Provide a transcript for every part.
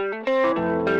Música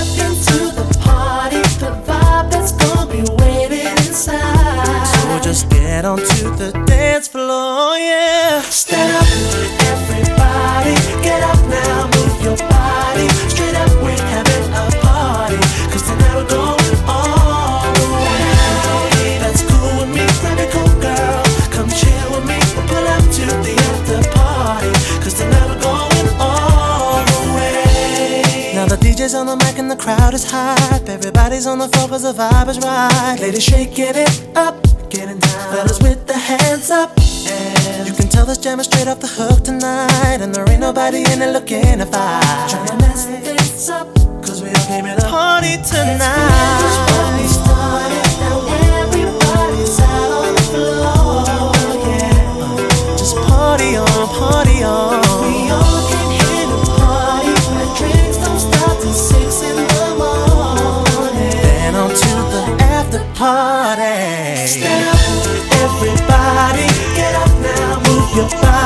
Crowd is hype. Everybody's on the floor cause the vibe is right. Ladies shaking it up, getting down. Fellas with the hands up. And you can tell this jam is straight off the hook tonight. And there ain't nobody in it looking to fight. Trying to mess this up, Cause we all came to party party tonight. Party. Stand up, Everybody, get up now, move your body.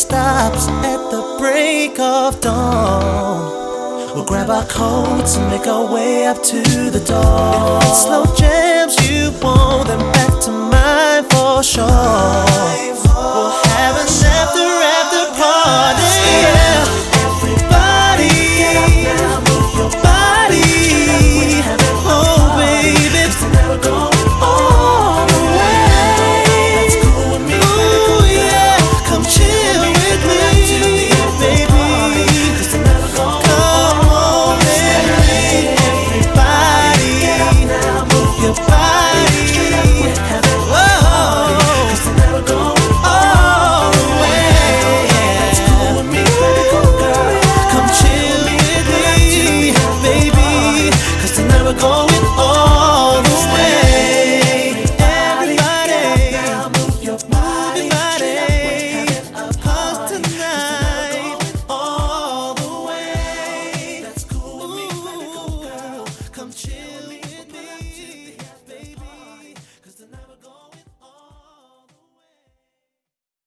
Stops at the break of dawn, we'll grab our coats and make our way up to the door. If it's slow jams you want, then back to mine for sure. going all the way. Everybody, move your body, tonight, all the way. That's cool. Come chill.